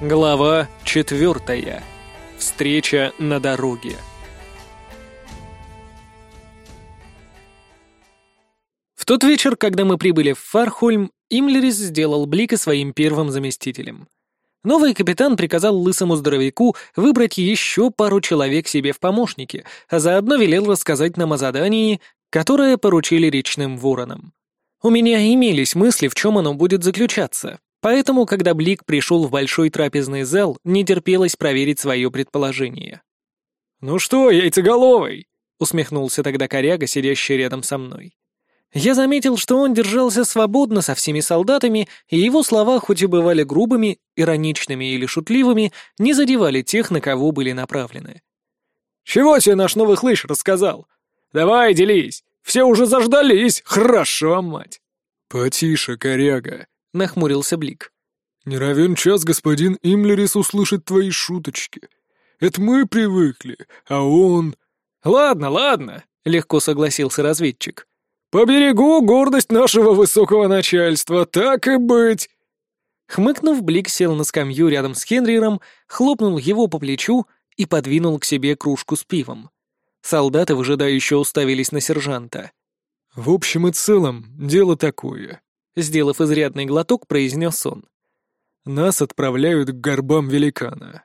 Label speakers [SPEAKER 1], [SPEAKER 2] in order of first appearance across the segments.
[SPEAKER 1] Глава четвертая. Встреча на дороге. В тот вечер, когда мы прибыли в Фархольм, Имлерис сделал Блика своим первым заместителем. Новый капитан приказал лысому здоровяку выбрать еще пару человек себе в помощники, а заодно велел рассказать нам о задании, которое поручили речным воронам. У меня имелись мысли, в чем оно будет заключаться, поэтому, когда Блик пришел в большой трапезный зал, не терпелось проверить свое предположение.
[SPEAKER 2] «Ну что, яйцеголовый?»
[SPEAKER 1] — усмехнулся тогда коряга, сидящий рядом со мной. Я заметил, что он держался свободно со всеми солдатами, и его слова, хоть и бывали грубыми, ироничными или шутливыми, не задевали тех, на кого были направлены.
[SPEAKER 2] «Чего тебе наш новый хлыщ рассказал? Давай, делись! Все уже заждались! Хорошо, мать!»
[SPEAKER 3] «Потише, коряга!»
[SPEAKER 1] — нахмурился Блик.
[SPEAKER 3] «Не равен час господин Имлерис услышит твои шуточки. Это мы привыкли, а он...»
[SPEAKER 2] «Ладно, ладно!» — легко согласился разведчик. «Поберегу гордость нашего высокого начальства, так и быть!»
[SPEAKER 1] Хмыкнув, Блик сел на скамью рядом с Хенриром, хлопнул его по плечу и подвинул к себе кружку с пивом. Солдаты выжидающе уставились на сержанта.
[SPEAKER 3] «В общем и целом, дело такое», —
[SPEAKER 1] сделав изрядный глоток, произнес он.
[SPEAKER 3] «Нас отправляют к горбам великана».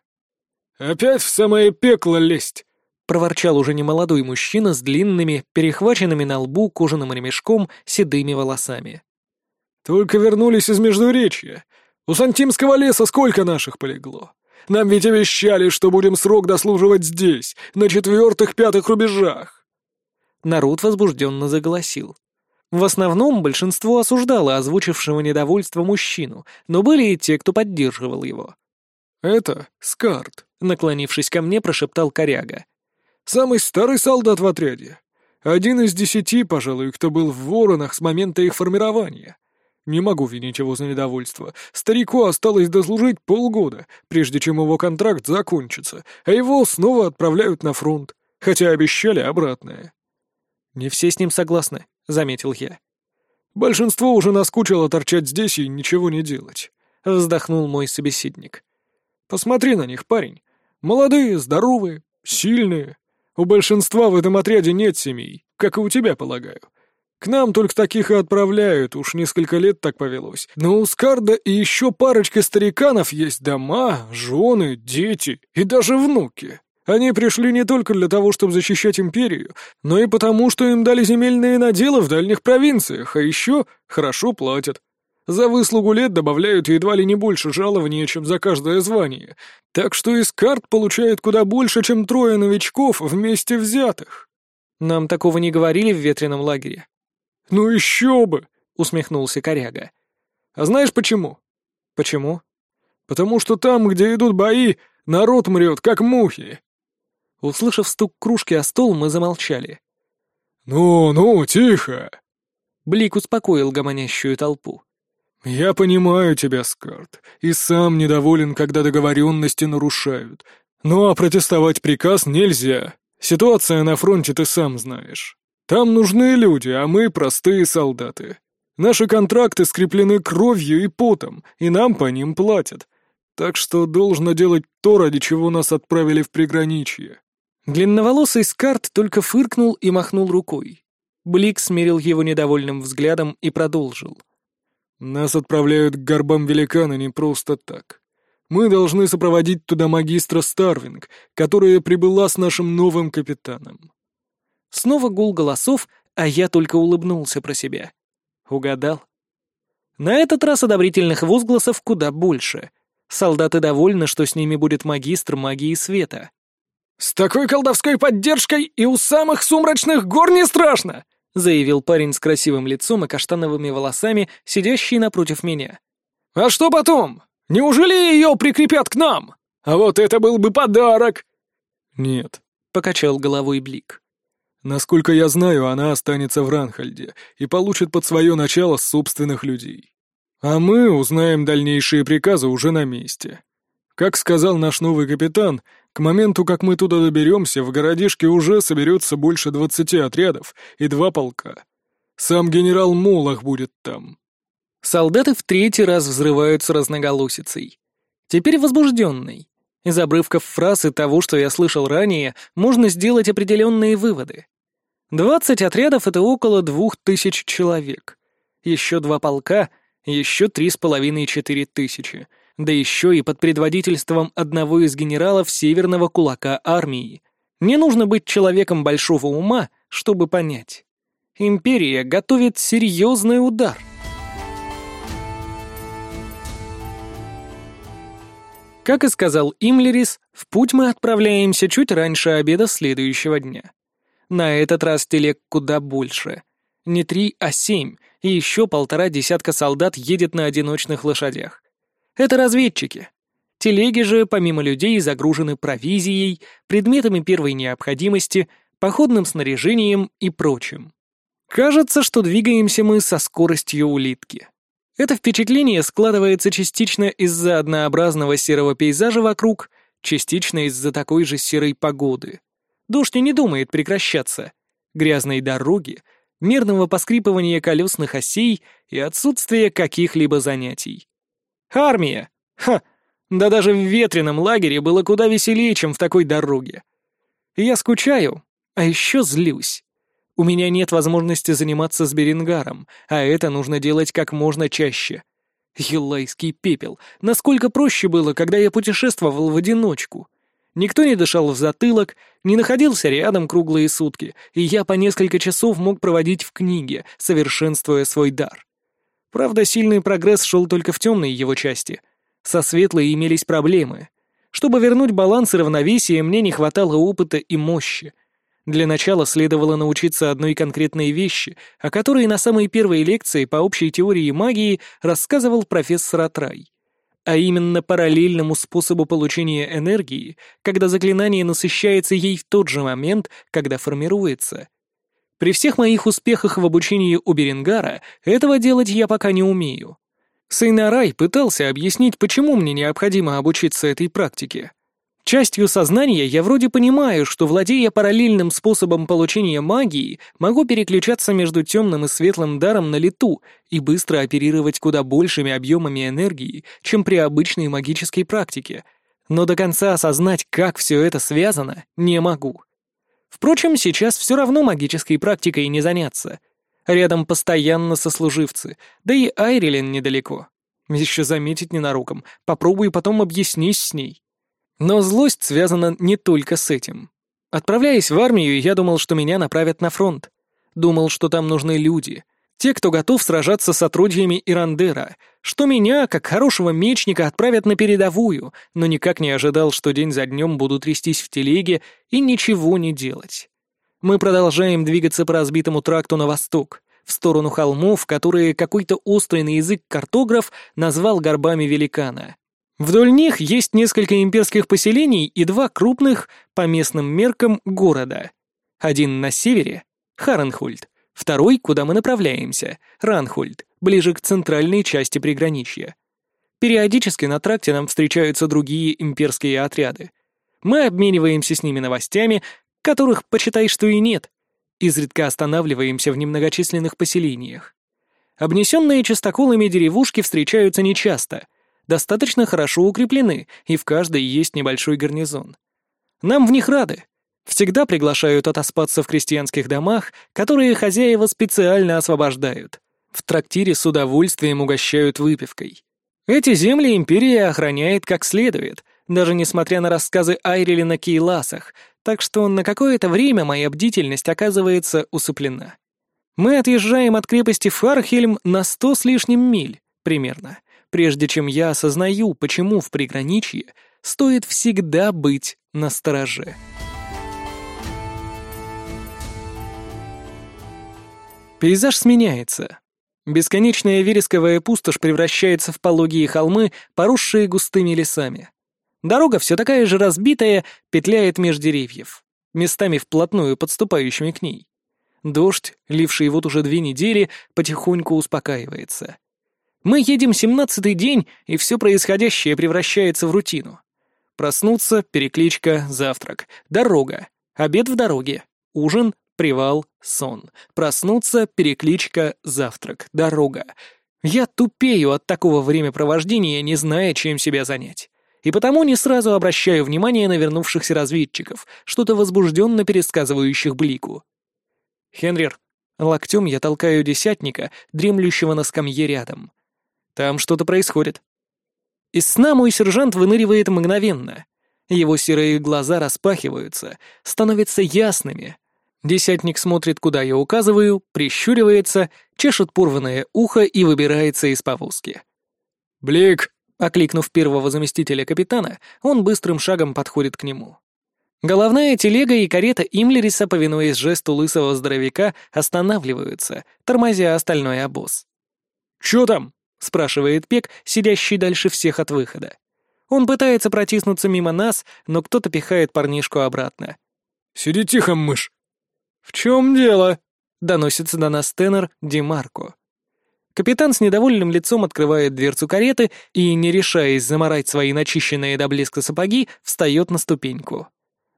[SPEAKER 2] «Опять в самое пекло лезть!»
[SPEAKER 1] — проворчал уже немолодой мужчина с длинными, перехваченными на лбу кожаным ремешком седыми волосами.
[SPEAKER 2] «Только вернулись из Междуречья. У Сантимского леса сколько наших полегло? Нам ведь обещали, что будем срок дослуживать здесь, на четвертых-пятых рубежах!»
[SPEAKER 1] Народ возбужденно заголосил. В основном большинство осуждало озвучившего недовольство мужчину, но были и те, кто поддерживал его.
[SPEAKER 2] «Это Скарт», —
[SPEAKER 1] наклонившись ко мне, прошептал коряга.
[SPEAKER 2] Самый старый солдат в отряде. Один из десяти, пожалуй, кто был в воронах с момента их формирования. Не могу винить его за недовольство. Старику осталось дослужить полгода, прежде чем его контракт закончится, а его снова отправляют на фронт, хотя обещали обратное.
[SPEAKER 1] «Не все с ним согласны», — заметил я.
[SPEAKER 2] «Большинство уже наскучило торчать здесь и ничего не делать», —
[SPEAKER 1] вздохнул мой собеседник.
[SPEAKER 2] «Посмотри на них, парень. Молодые, здоровые, сильные. У большинства в этом отряде нет семей, как и у тебя, полагаю. К нам только таких и отправляют, уж несколько лет так повелось. Но у Скарда и еще парочка стариканов есть дома, жены, дети и даже внуки. Они пришли не только для того, чтобы защищать империю, но и потому, что им дали земельные наделы в дальних провинциях, а еще хорошо платят. За выслугу лет добавляют едва ли не больше жалования, чем за каждое звание. Так что из карт получают куда больше, чем трое новичков вместе взятых.
[SPEAKER 1] Нам такого не говорили в ветреном лагере.
[SPEAKER 2] Ну еще бы, усмехнулся коряга. А знаешь почему?
[SPEAKER 1] Почему?
[SPEAKER 2] Потому что там, где идут бои, народ мрет, как мухи.
[SPEAKER 1] Услышав стук кружки о стол, мы замолчали.
[SPEAKER 2] «Ну, ну, тихо!»
[SPEAKER 1] Блик успокоил гомонящую толпу.
[SPEAKER 2] «Я понимаю тебя, Скарт, и сам недоволен, когда договоренности нарушают. Ну а протестовать приказ нельзя. Ситуация на фронте ты сам знаешь. Там нужны люди, а мы простые солдаты. Наши контракты скреплены кровью и потом, и нам по ним платят. Так что должно делать то, ради чего нас отправили в приграничье».
[SPEAKER 1] Длинноволосый Скарт только фыркнул и махнул рукой. Блик смирил его недовольным взглядом и продолжил.
[SPEAKER 2] — нас отправляют к горбам великана не просто так. Мы должны сопроводить туда магистра Старвинг, которая прибыла с нашим новым капитаном».
[SPEAKER 1] Снова гул голосов, а я только улыбнулся про себя. Угадал. На этот раз одобрительных возгласов куда больше. Солдаты довольны, что с ними будет магистр магии света.
[SPEAKER 2] «С такой колдовской поддержкой и у самых сумрачных гор не страшно!» — заявил парень с красивым лицом и каштановыми волосами, сидящий напротив меня. «А что потом? Неужели ее прикрепят к нам? А вот это был бы подарок!»
[SPEAKER 3] «Нет», —
[SPEAKER 1] покачал головой Блик.
[SPEAKER 3] «Насколько я знаю, она останется в Ранхальде и получит под свое начало собственных людей. А мы узнаем дальнейшие приказы уже на месте. Как сказал наш новый капитан, к моменту, как мы туда доберемся, в городишке уже соберется больше двадцати отрядов и два полка. Сам генерал Молох будет там.
[SPEAKER 1] Солдаты в третий раз взрываются разноголосицей. Теперь возбужденный. Из обрывков фраз и того, что я слышал ранее, можно сделать определенные выводы. Двадцать отрядов — это около двух тысяч человек. Еще два полка — еще три с половиной-четыре тысячи. Да еще и под предводительством одного из генералов северного кулака армии. Не нужно быть человеком большого ума, чтобы понять. Империя готовит серьезный удар — Как и сказал Имлерис, в путь мы отправляемся чуть раньше обеда следующего дня. На этот раз телег куда больше. Не три, а семь, и еще полтора десятка солдат едет на одиночных лошадях. Это разведчики. Телеги же, помимо людей, загружены провизией, предметами первой необходимости, походным снаряжением и прочим. Кажется, что двигаемся мы со скоростью улитки. Это впечатление складывается частично из-за однообразного серого пейзажа вокруг, частично из-за такой же серой погоды. Дождь не думает прекращаться. Грязные дороги, мерного поскрипывания колесных осей и отсутствие каких-либо занятий. Армия! Ха! Да даже в ветреном лагере было куда веселее, чем в такой дороге. Я скучаю, а еще злюсь. У меня нет возможности заниматься с Берингаром, а это нужно делать как можно чаще. Елайский пепел. Насколько проще было, когда я путешествовал в одиночку. Никто не дышал в затылок, не находился рядом круглые сутки, и я по несколько часов мог проводить в книге, совершенствуя свой дар. Правда, сильный прогресс шел только в темной его части. Со светлой имелись проблемы. Чтобы вернуть баланс и равновесие, мне не хватало опыта и мощи. Для начала следовало научиться одной конкретной вещи, о которой на самой первой лекции по общей теории магии рассказывал профессор Атрай. А именно параллельному способу получения энергии, когда заклинание насыщается ей в тот же момент, когда формируется. При всех моих успехах в обучении у Берингара этого делать я пока не умею. Сейнарай пытался объяснить, почему мне необходимо обучиться этой практике. Частью сознания я вроде понимаю, что, владея параллельным способом получения магии, могу переключаться между темным и светлым даром на лету и быстро оперировать куда большими объемами энергии, чем при обычной магической практике. Но до конца осознать, как все это связано, не могу. Впрочем, сейчас все равно магической практикой не заняться. Рядом постоянно сослуживцы, да и Айрилен недалеко. Еще заметить ненароком, попробую потом объяснись с ней. Но злость связана не только с этим. Отправляясь в армию, я думал, что меня направят на фронт. Думал, что там нужны люди. Те, кто готов сражаться с отродьями Ирандера, что меня, как хорошего мечника, отправят на передовую, но никак не ожидал, что день за днем буду трястись в телеге и ничего не делать. Мы продолжаем двигаться по разбитому тракту на восток, в сторону холмов, которые какой-то острый на язык картограф назвал горбами великана. Вдоль них есть несколько имперских поселений и два крупных, по местным меркам, города. Один на севере — Харенхольд, второй, куда мы направляемся, Ранхольд, ближе к центральной части приграничья. Периодически на тракте нам встречаются другие имперские отряды. Мы обмениваемся с ними новостями, которых, почитай, что и нет. Изредка останавливаемся в немногочисленных поселениях. Обнесенные частоколами деревушки встречаются нечасто, достаточно хорошо укреплены, и в каждой есть небольшой гарнизон. Нам в них рады. Всегда приглашают отоспаться в крестьянских домах, которые хозяева специально освобождают. В трактире с удовольствием угощают выпивкой. Эти земли империя охраняет как следует, даже несмотря на рассказы Айрили на Кейласах, так что на какое-то время моя бдительность оказывается усыплена. Мы отъезжаем от крепости Фархельм на сто с лишним миль, примерно прежде чем я осознаю, почему в приграничье стоит всегда быть настороже. Пейзаж сменяется. Бесконечная вересковая пустошь превращается в пологие холмы, поросшие густыми лесами. Дорога все такая же разбитая, петляет меж деревьев, местами вплотную подступающими к ней. Дождь, ливший вот уже две недели, потихоньку успокаивается. Мы едем семнадцатый день, и все происходящее превращается в рутину. Проснуться, перекличка, завтрак, дорога, обед в дороге, ужин, привал, сон. Проснуться, перекличка, завтрак, дорога. Я тупею от такого времяпровождения, не зная, чем себя занять. и потому не сразу обращаю внимание на вернувшихся разведчиков, что-то возбужденно пересказывающих Блику. «Хенрир, локтем я толкаю десятника, дремлющего на скамье рядом. Там что-то происходит». Из сна мой сержант выныривает мгновенно. Его серые глаза распахиваются, становятся ясными. Десятник смотрит, куда я указываю, прищуривается, чешет порванное ухо и выбирается из повозки.
[SPEAKER 2] «Блик!»
[SPEAKER 1] Окликнув первого заместителя капитана, он быстрым шагом подходит к нему. Головная телега и карета Имлериса, повинуясь жесту лысого здоровяка, останавливаются, тормозя остальной обоз.
[SPEAKER 2] «Чё там?»
[SPEAKER 1] — спрашивает Пек, сидящий дальше всех от выхода. Он пытается протиснуться мимо нас, но кто-то пихает парнишку обратно.
[SPEAKER 2] «Сиди тихо, мышь!»
[SPEAKER 1] «В чем дело?» — доносится до нас тенор Димарко. Капитан с недовольным лицом открывает дверцу кареты и, не решаясь заморать свои начищенные до блеска сапоги, встает на ступеньку.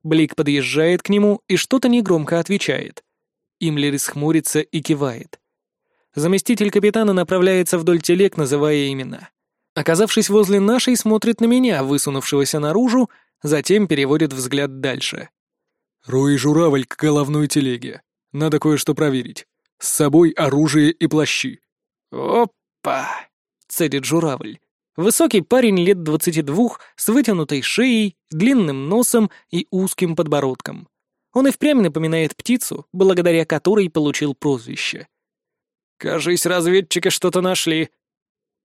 [SPEAKER 1] Блик подъезжает к нему и что-то негромко отвечает. Имлерис хмурится и кивает. Заместитель капитана направляется вдоль телег, называя имена. Оказавшись возле нашей, смотрит на меня, высунувшегося наружу, затем переводит взгляд дальше.
[SPEAKER 2] «Руи журавль к головной телеге. Надо кое-что проверить. С собой оружие и плащи.
[SPEAKER 1] «Опа!» — цедит журавль. Высокий парень лет двадцати двух, с вытянутой шеей, длинным носом и узким подбородком. Он и впрямь напоминает птицу, благодаря которой получил прозвище. «Кажись, разведчики что-то нашли».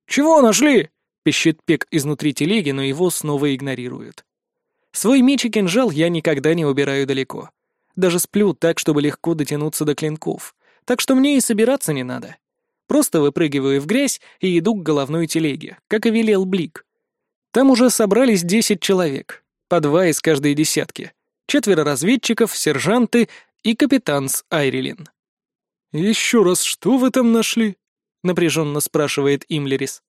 [SPEAKER 1] «Чего нашли?» — пищит Пек изнутри телеги, но его снова игнорируют. Свой меч и кинжал я никогда не убираю далеко. Даже сплю так, чтобы легко дотянуться до клинков. Так что мне и собираться не надо. Просто выпрыгиваю в грязь и иду к головной телеге, как и велел Блик. Там уже собрались десять человек, по два из каждой десятки. Четверо разведчиков, сержанты и капитан с Айрилин.
[SPEAKER 2] «Еще раз, что вы там нашли?» — напряженно спрашивает Имлерис.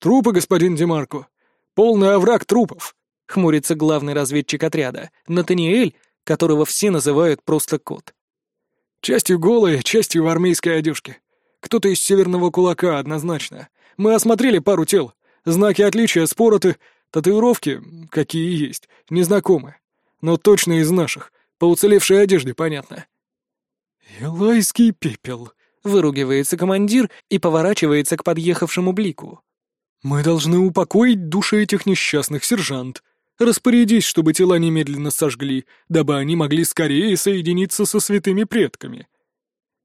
[SPEAKER 2] «Трупы, господин Демарко. Полный овраг трупов», — хмурится главный разведчик отряда, Натаниэль, которого все называют просто кот. «Частью голые, частью в армейской одежке. Кто-то из северного кулака, однозначно. Мы осмотрели пару тел. Знаки отличия спороты, татуировки, какие есть, незнакомы. Но точно из наших. По уцелевшей одежде, понятно. «Елайский пепел», — выругивается командир и поворачивается к подъехавшему блику. «Мы должны упокоить души этих несчастных, сержант. Распорядись, чтобы тела немедленно сожгли, дабы они могли скорее соединиться со святыми предками.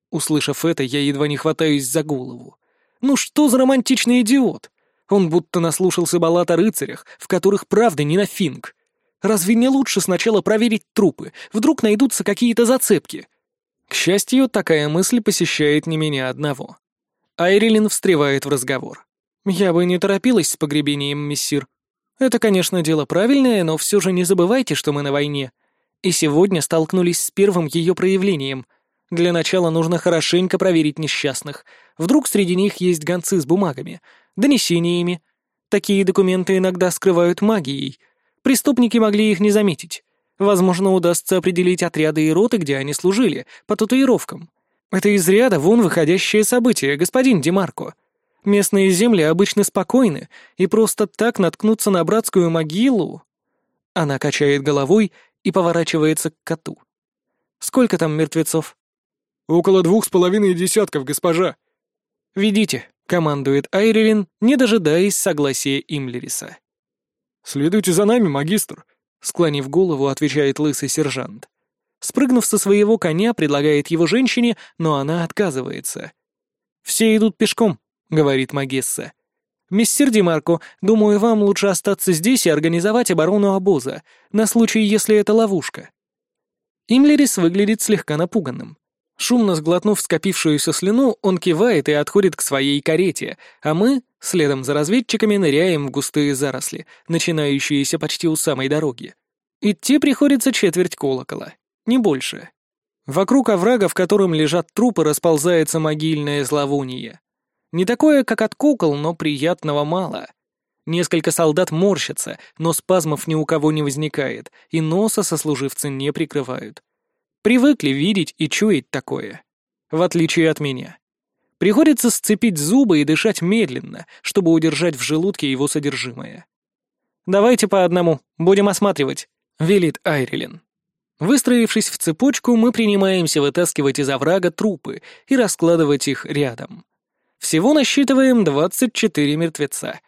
[SPEAKER 1] Услышав это, я едва не хватаюсь за голову. Ну что за романтичный идиот? Он будто наслушался баллад о рыцарях, в которых правда не на финг. Разве не лучше сначала проверить трупы? Вдруг найдутся какие-то зацепки? К счастью, такая мысль посещает не меня одного. Айрилин встревает в разговор. «Я бы не торопилась с погребением, мессир. Это, конечно, дело правильное, но все же не забывайте, что мы на войне. И сегодня столкнулись с первым ее проявлением — для начала нужно хорошенько проверить несчастных. Вдруг среди них есть гонцы с бумагами, донесениями. Такие документы иногда скрывают магией. Преступники могли их не заметить. Возможно, удастся определить отряды и роты, где они служили, по татуировкам. Это из ряда вон выходящее событие, господин Демарко. Местные земли обычно спокойны, и просто так наткнуться на братскую могилу... Она качает головой и поворачивается к коту. «Сколько там мертвецов?»
[SPEAKER 2] «Около двух с половиной десятков, госпожа».
[SPEAKER 1] «Ведите», — командует Айрилин, не дожидаясь согласия Имлериса.
[SPEAKER 2] «Следуйте за нами, магистр», —
[SPEAKER 1] склонив голову, отвечает лысый сержант. Спрыгнув со своего коня, предлагает его женщине, но она отказывается. «Все идут пешком», — говорит Магесса. «Мистер Димарко, думаю, вам лучше остаться здесь и организовать оборону обоза, на случай, если это ловушка». Имлерис выглядит слегка напуганным. Шумно сглотнув скопившуюся слюну, он кивает и отходит к своей карете, а мы, следом за разведчиками, ныряем в густые заросли, начинающиеся почти у самой дороги. Идти приходится четверть колокола, не больше. Вокруг оврага, в котором лежат трупы, расползается могильное зловоние. Не такое, как от кукол, но приятного мало. Несколько солдат морщатся, но спазмов ни у кого не возникает, и носа сослуживцы не прикрывают. Привыкли видеть и чуять такое. В отличие от меня. Приходится сцепить зубы и дышать медленно, чтобы удержать в желудке его содержимое. «Давайте по одному, будем осматривать», — велит Айрилен. Выстроившись в цепочку, мы принимаемся вытаскивать из оврага трупы и раскладывать их рядом. Всего насчитываем 24 мертвеца.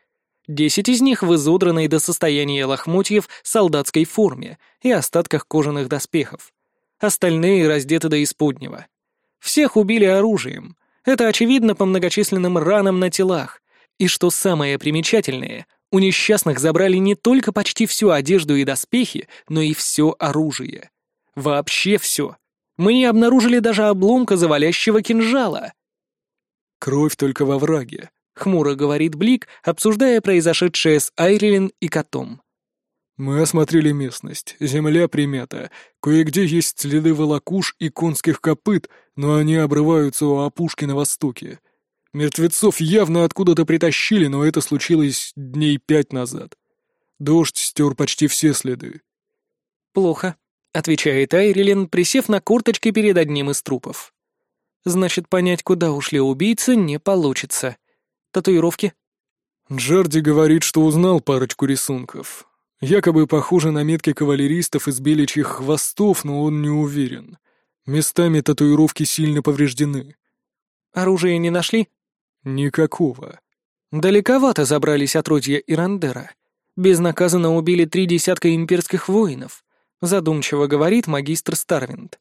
[SPEAKER 1] Десять из них в изодранной до состояния лохмотьев солдатской форме и остатках кожаных доспехов. Остальные раздеты до исподнего. Всех убили оружием. Это очевидно по многочисленным ранам на телах. И что самое примечательное, у несчастных забрали не только почти всю одежду и доспехи, но и все оружие. Вообще все. Мы не обнаружили даже обломка завалящего кинжала.
[SPEAKER 3] «Кровь только во враге», —
[SPEAKER 1] хмуро говорит Блик, обсуждая произошедшее с Айрилен и котом.
[SPEAKER 3] «Мы осмотрели местность. Земля примята. Кое-где есть следы волокуш и конских копыт, но они обрываются у опушки на востоке. Мертвецов явно откуда-то притащили, но это случилось дней пять назад. Дождь стер почти все следы».
[SPEAKER 1] «Плохо», — отвечает Айрилен, присев на корточки перед одним из трупов. «Значит, понять, куда ушли убийцы, не получится. Татуировки?»
[SPEAKER 3] Джарди говорит, что узнал парочку рисунков. Якобы похожи на метки кавалеристов из беличьих хвостов, но он не уверен. Местами татуировки сильно повреждены.
[SPEAKER 1] Оружие не нашли?
[SPEAKER 3] Никакого.
[SPEAKER 1] Далековато забрались отродья Ирандера. Безнаказанно убили три десятка имперских воинов задумчиво говорит магистр Старвинд.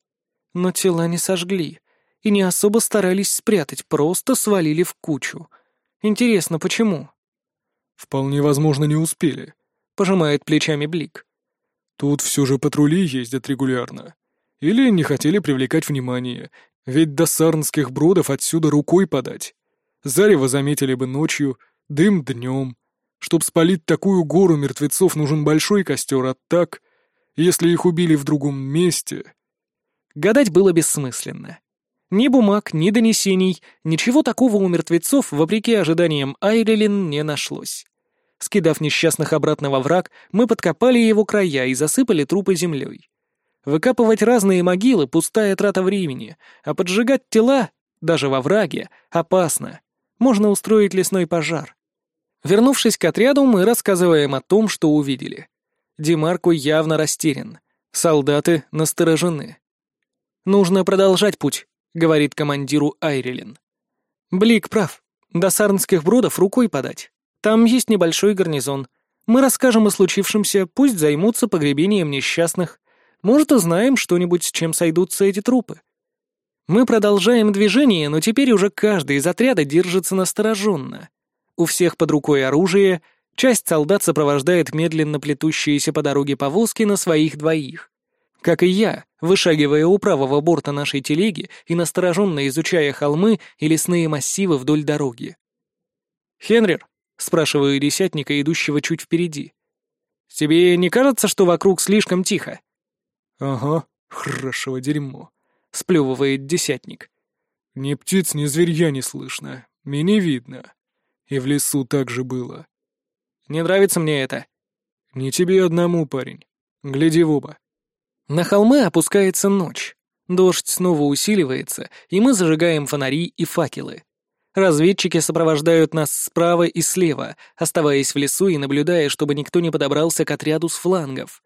[SPEAKER 1] Но тела не сожгли и не особо старались спрятать, просто свалили в кучу. Интересно, почему?
[SPEAKER 3] Вполне возможно, не успели,
[SPEAKER 1] пожимает плечами Блик.
[SPEAKER 3] Тут все же патрули ездят регулярно. Или не хотели привлекать внимание, ведь до сарнских бродов отсюда рукой подать. Зарево заметили бы ночью, дым днем. Чтоб спалить такую гору мертвецов, нужен большой костер, а так если их убили в другом месте...
[SPEAKER 1] Гадать было бессмысленно. Ни бумаг, ни донесений, ничего такого у мертвецов, вопреки ожиданиям Айрелин, не нашлось. Скидав несчастных обратно во враг, мы подкопали его края и засыпали трупы землей. Выкапывать разные могилы — пустая трата времени, а поджигать тела, даже во враге, опасно. Можно устроить лесной пожар. Вернувшись к отряду, мы рассказываем о том, что увидели. Димарку явно растерян. Солдаты насторожены. «Нужно продолжать путь», — говорит командиру Айрилин. «Блик прав. До Сарнских бродов рукой подать. Там есть небольшой гарнизон. Мы расскажем о случившемся, пусть займутся погребением несчастных. Может, узнаем что-нибудь, с чем сойдутся эти трупы». Мы продолжаем движение, но теперь уже каждый из отряда держится настороженно. У всех под рукой оружие, Часть солдат сопровождает медленно плетущиеся по дороге повозки на своих двоих. Как и я, вышагивая у правого борта нашей телеги и настороженно изучая холмы и лесные массивы вдоль дороги. «Хенрир?» — спрашиваю десятника, идущего чуть впереди. «Тебе не кажется, что вокруг слишком тихо?»
[SPEAKER 3] «Ага, хорошего дерьмо», —
[SPEAKER 1] сплевывает десятник.
[SPEAKER 3] «Ни птиц, ни зверья не слышно, меня видно. И в лесу так же было.
[SPEAKER 1] Не нравится мне это».
[SPEAKER 3] «Не тебе одному, парень. Гляди в оба».
[SPEAKER 1] На холмы опускается ночь. Дождь снова усиливается, и мы зажигаем фонари и факелы. Разведчики сопровождают нас справа и слева, оставаясь в лесу и наблюдая, чтобы никто не подобрался к отряду с флангов.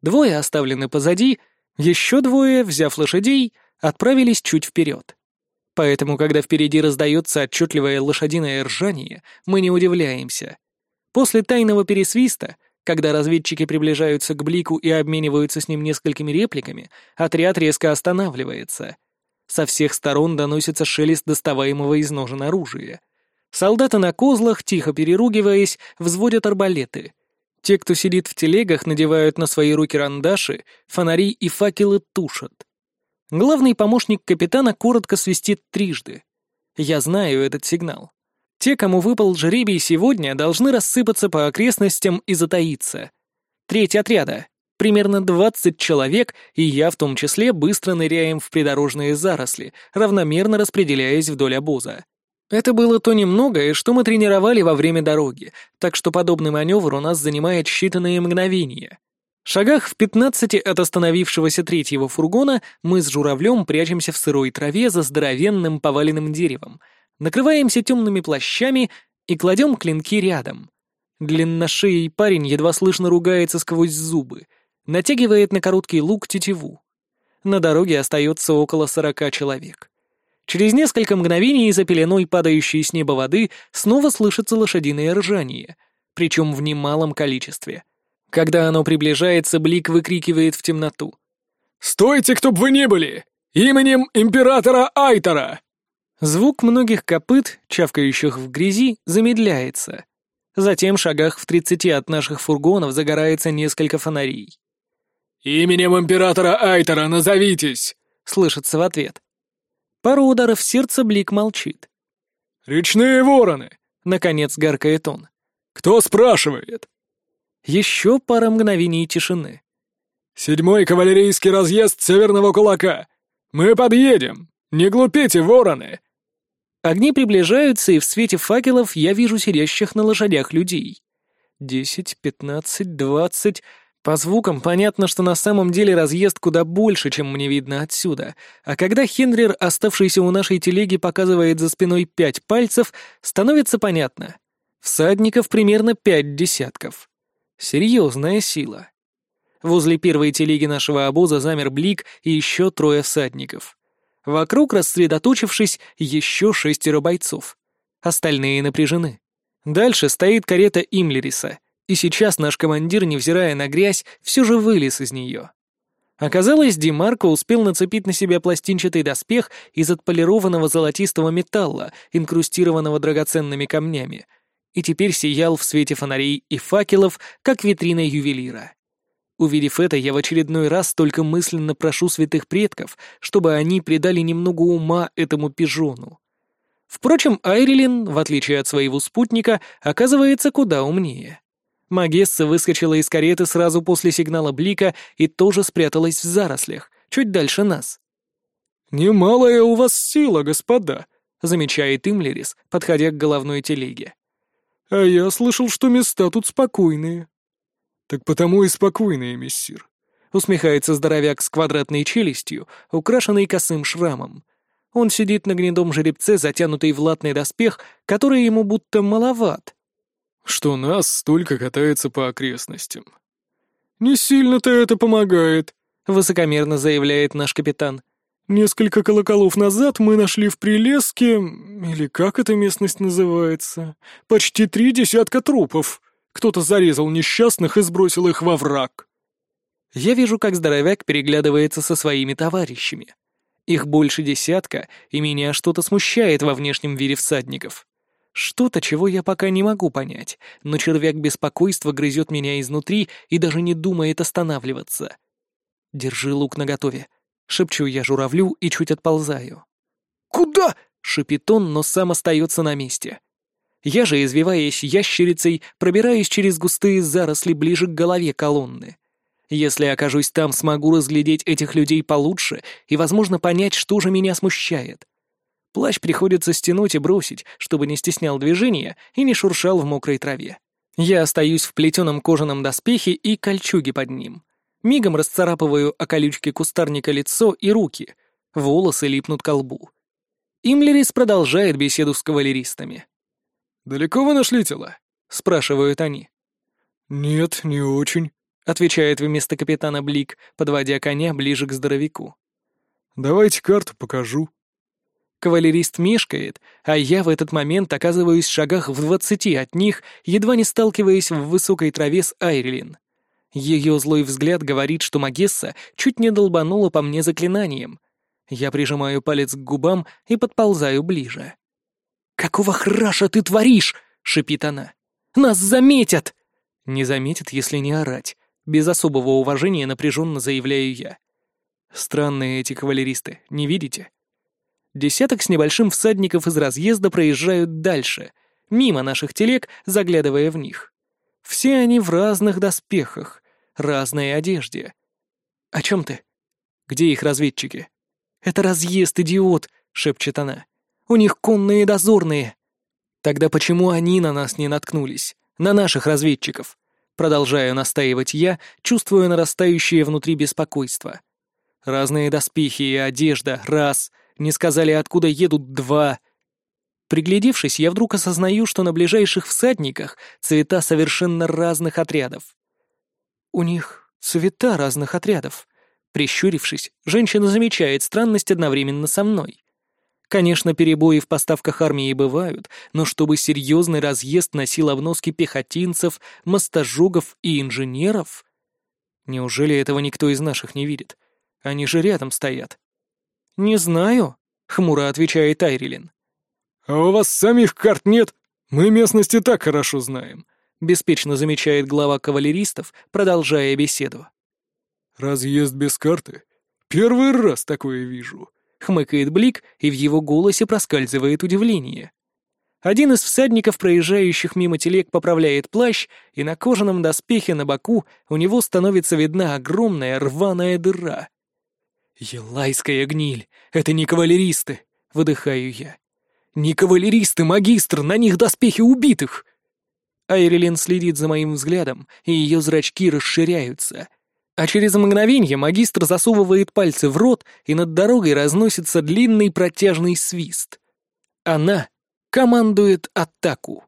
[SPEAKER 1] Двое оставлены позади, еще двое, взяв лошадей, отправились чуть вперед. Поэтому, когда впереди раздается отчетливое лошадиное ржание, мы не удивляемся. После тайного пересвиста, когда разведчики приближаются к Блику и обмениваются с ним несколькими репликами, отряд резко останавливается. Со всех сторон доносится шелест доставаемого из ножен оружия. Солдаты на козлах, тихо переругиваясь, взводят арбалеты. Те, кто сидит в телегах, надевают на свои руки рандаши, фонари и факелы тушат. Главный помощник капитана коротко свистит трижды. Я знаю этот сигнал. Те, кому выпал жребий сегодня, должны рассыпаться по окрестностям и затаиться. Треть отряда. Примерно 20 человек, и я в том числе, быстро ныряем в придорожные заросли, равномерно распределяясь вдоль обоза. Это было то немногое, что мы тренировали во время дороги, так что подобный маневр у нас занимает считанные мгновения. В шагах в 15 от остановившегося третьего фургона мы с журавлем прячемся в сырой траве за здоровенным поваленным деревом — накрываемся темными плащами и кладем клинки рядом. Длинношеий парень едва слышно ругается сквозь зубы, натягивает на короткий лук тетиву. На дороге остается около сорока человек. Через несколько мгновений за пеленой падающей с неба воды снова слышится лошадиное ржание, причем в немалом количестве. Когда оно приближается, Блик выкрикивает в темноту.
[SPEAKER 3] «Стойте, кто б вы ни были! Именем императора Айтора!»
[SPEAKER 1] Звук многих копыт, чавкающих в грязи, замедляется. Затем в шагах в тридцати от наших фургонов загорается несколько фонарей.
[SPEAKER 3] «Именем императора Айтора назовитесь!»
[SPEAKER 1] — слышится в ответ. Пару ударов сердца Блик молчит.
[SPEAKER 3] «Речные вороны!»
[SPEAKER 1] — наконец гаркает он.
[SPEAKER 3] «Кто спрашивает?»
[SPEAKER 1] Еще пара мгновений тишины.
[SPEAKER 3] «Седьмой кавалерийский разъезд Северного Кулака! Мы подъедем! Не глупите, вороны!»
[SPEAKER 1] Огни приближаются, и в свете факелов я вижу сидящих на лошадях людей. Десять, пятнадцать, двадцать... По звукам понятно, что на самом деле разъезд куда больше, чем мне видно отсюда. А когда Хенрир, оставшийся у нашей телеги, показывает за спиной пять пальцев, становится понятно. Всадников примерно пять десятков. Серьезная сила. Возле первой телеги нашего обоза замер Блик и еще трое всадников. Вокруг, рассредоточившись, еще шестеро бойцов. Остальные напряжены. Дальше стоит карета Имлериса, и сейчас наш командир, невзирая на грязь, все же вылез из нее. Оказалось, Димарко успел нацепить на себя пластинчатый доспех из отполированного золотистого металла, инкрустированного драгоценными камнями, и теперь сиял в свете фонарей и факелов, как витрина ювелира. Увидев это, я в очередной раз только мысленно прошу святых предков, чтобы они придали немного ума этому пижону. Впрочем, Айрилин, в отличие от своего спутника, оказывается куда умнее. Магесса выскочила из кареты сразу после сигнала Блика и тоже спряталась в зарослях, чуть дальше нас.
[SPEAKER 2] «Немалая у вас сила, господа», — замечает
[SPEAKER 1] Имлерис, подходя к головной телеге.
[SPEAKER 2] «А я слышал, что места тут спокойные». «Так потому и спокойные, мессир», —
[SPEAKER 1] усмехается здоровяк с квадратной челюстью, украшенной косым шрамом. Он сидит на гнедом жеребце, затянутый в латный доспех, который ему будто маловат.
[SPEAKER 2] «Что нас столько катается по окрестностям». «Не сильно-то это помогает», — высокомерно заявляет наш капитан. «Несколько колоколов назад мы нашли в Прилеске, или как эта местность называется, почти три десятка трупов». Кто-то зарезал несчастных и сбросил их во враг.
[SPEAKER 1] Я вижу, как здоровяк переглядывается со своими товарищами. Их больше десятка, и меня что-то смущает во внешнем виде всадников. Что-то, чего я пока не могу понять, но червяк беспокойства грызет меня изнутри и даже не думает останавливаться. «Держи лук наготове», — шепчу я журавлю и чуть отползаю.
[SPEAKER 2] «Куда?»
[SPEAKER 1] — шипит он, но сам остается на месте. Я же, извиваясь ящерицей, пробираюсь через густые заросли ближе к голове колонны. Если окажусь там, смогу разглядеть этих людей получше и, возможно, понять, что же меня смущает. Плащ приходится стянуть и бросить, чтобы не стеснял движения и не шуршал в мокрой траве. Я остаюсь в плетеном кожаном доспехе и кольчуге под ним. Мигом расцарапываю о колючке кустарника лицо и руки. Волосы липнут к лбу. Имлерис продолжает беседу с кавалеристами.
[SPEAKER 2] «Далеко вы нашли тело?»
[SPEAKER 1] — спрашивают они.
[SPEAKER 2] «Нет, не очень», —
[SPEAKER 1] отвечает вместо капитана Блик, подводя коня ближе к здоровяку.
[SPEAKER 2] «Давайте карту покажу».
[SPEAKER 1] Кавалерист мешкает, а я в этот момент оказываюсь в шагах в двадцати от них, едва не сталкиваясь в высокой траве с Айрилин. Ее злой взгляд говорит, что Магесса чуть не долбанула по мне заклинанием. Я прижимаю палец к губам и подползаю ближе. «Какого храша ты творишь?» — шипит она. «Нас заметят!» «Не заметят, если не орать». Без особого уважения напряженно заявляю я. Странные эти кавалеристы, не видите? Десяток с небольшим всадников из разъезда проезжают дальше, мимо наших телег, заглядывая в них. Все они в разных доспехах, разной одежде. «О чем ты? Где их разведчики?» «Это разъезд, идиот!» — шепчет она. У них конные дозорные. Тогда почему они на нас не наткнулись? На наших разведчиков? Продолжаю настаивать я, чувствуя нарастающее внутри беспокойство. Разные доспехи и одежда — раз. Не сказали, откуда едут — два. Приглядевшись, я вдруг осознаю, что на ближайших всадниках цвета совершенно разных отрядов. У них цвета разных отрядов. Прищурившись, женщина замечает странность одновременно со мной. Конечно, перебои в поставках армии бывают, но чтобы серьезный разъезд носил обноски пехотинцев, мостожогов и инженеров... Неужели этого никто из наших не видит? Они же рядом стоят. «Не знаю», — хмуро отвечает Айрилин.
[SPEAKER 2] «А у вас самих карт нет? Мы местности так хорошо знаем», —
[SPEAKER 1] беспечно замечает глава кавалеристов, продолжая беседу.
[SPEAKER 2] «Разъезд без карты? Первый раз такое вижу», —
[SPEAKER 1] хмыкает Блик, и в его голосе проскальзывает удивление. Один из всадников, проезжающих мимо телег, поправляет плащ, и на кожаном доспехе на боку у него становится видна огромная рваная дыра. «Елайская гниль! Это не кавалеристы!» — выдыхаю я. «Не кавалеристы, магистр! На них доспехи убитых!» Айрилен следит за моим взглядом, и ее зрачки расширяются. А через мгновение магистр засовывает пальцы в рот, и над дорогой разносится длинный протяжный свист. Она командует атаку.